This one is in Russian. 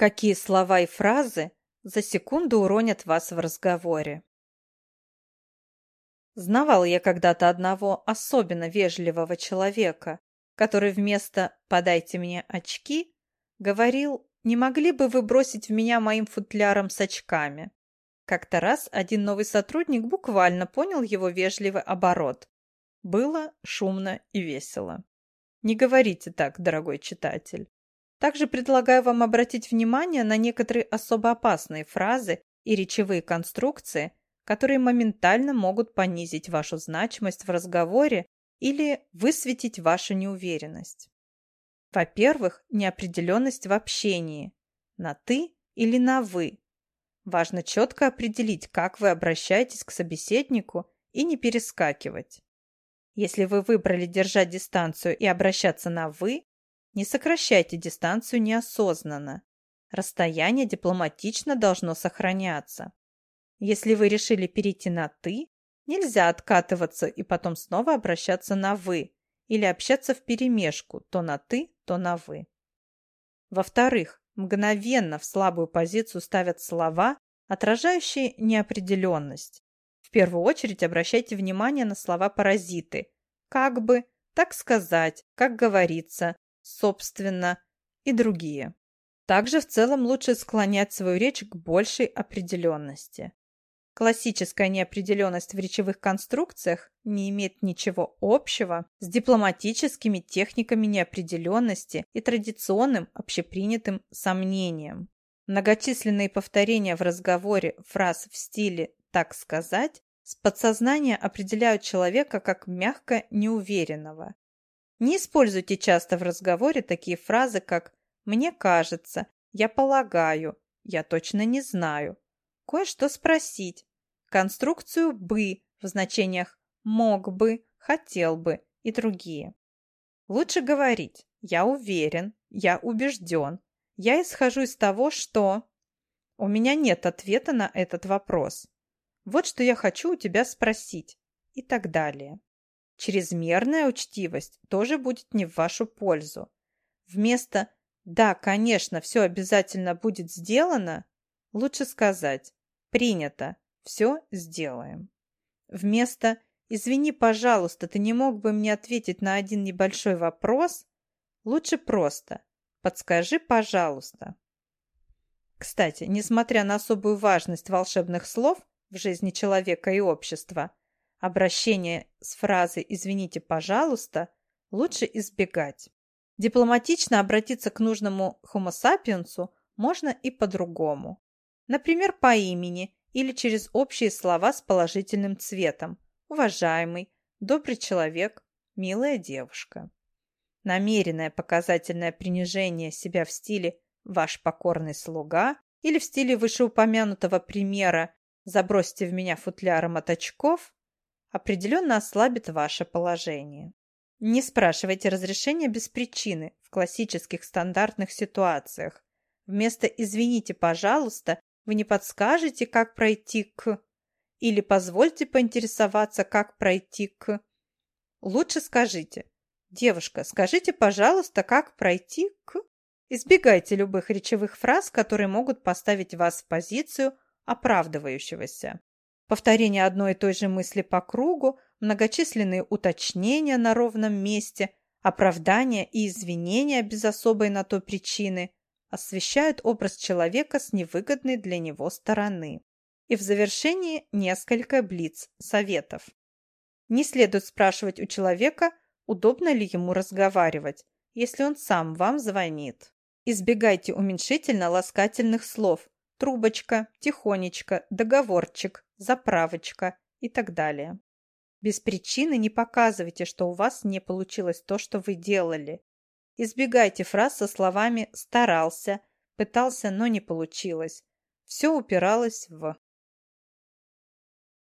Какие слова и фразы за секунду уронят вас в разговоре? Знавал я когда-то одного особенно вежливого человека, который вместо «подайте мне очки» говорил «не могли бы вы бросить в меня моим футляром с очками?» Как-то раз один новый сотрудник буквально понял его вежливый оборот. Было шумно и весело. Не говорите так, дорогой читатель. Также предлагаю вам обратить внимание на некоторые особо опасные фразы и речевые конструкции, которые моментально могут понизить вашу значимость в разговоре или высветить вашу неуверенность. Во-первых, неопределенность в общении. На «ты» или на «вы». Важно четко определить, как вы обращаетесь к собеседнику и не перескакивать. Если вы выбрали держать дистанцию и обращаться на «вы», не сокращайте дистанцию неосознанно. Расстояние дипломатично должно сохраняться. Если вы решили перейти на «ты», нельзя откатываться и потом снова обращаться на «вы» или общаться вперемешку то на «ты», то на «вы». Во-вторых, мгновенно в слабую позицию ставят слова, отражающие неопределенность. В первую очередь обращайте внимание на слова-паразиты. Как бы, так сказать, как говорится, собственно и другие. Также в целом лучше склонять свою речь к большей определенности. Классическая неопределенность в речевых конструкциях не имеет ничего общего с дипломатическими техниками неопределенности и традиционным общепринятым сомнением. Многочисленные повторения в разговоре фраз в стиле «так сказать» с подсознания определяют человека как мягко неуверенного, не используйте часто в разговоре такие фразы, как «мне кажется», «я полагаю», «я точно не знаю», «кое-что спросить», конструкцию «бы» в значениях «мог бы», «хотел бы» и другие. Лучше говорить «я уверен», «я убежден», «я исхожу из того, что...» У меня нет ответа на этот вопрос. Вот что я хочу у тебя спросить и так далее. Чрезмерная учтивость тоже будет не в вашу пользу. Вместо «да, конечно, все обязательно будет сделано» лучше сказать «принято, все сделаем». Вместо «извини, пожалуйста, ты не мог бы мне ответить на один небольшой вопрос» лучше просто «подскажи, пожалуйста». Кстати, несмотря на особую важность волшебных слов в жизни человека и общества, Обращение с фразой «извините, пожалуйста» лучше избегать. Дипломатично обратиться к нужному homo sapiens можно и по-другому. Например, по имени или через общие слова с положительным цветом. Уважаемый, добрый человек, милая девушка. Намеренное показательное принижение себя в стиле «ваш покорный слуга» или в стиле вышеупомянутого примера «забросьте в меня футляром от очков» определенно ослабит ваше положение. Не спрашивайте разрешения без причины в классических стандартных ситуациях. Вместо «извините, пожалуйста» вы не подскажете, как пройти к... Или позвольте поинтересоваться, как пройти к... Лучше скажите «Девушка, скажите, пожалуйста, как пройти к...» Избегайте любых речевых фраз, которые могут поставить вас в позицию оправдывающегося. Повторение одной и той же мысли по кругу, многочисленные уточнения на ровном месте, оправдания и извинения без особой на то причины освещают образ человека с невыгодной для него стороны. И в завершении несколько блиц советов. Не следует спрашивать у человека, удобно ли ему разговаривать, если он сам вам звонит. Избегайте уменьшительно-ласкательных слов трубочка, тихонечко, договорчик, заправочка и так далее. Без причины не показывайте, что у вас не получилось то, что вы делали. Избегайте фраз со словами «старался», «пытался, но не получилось». Все упиралось в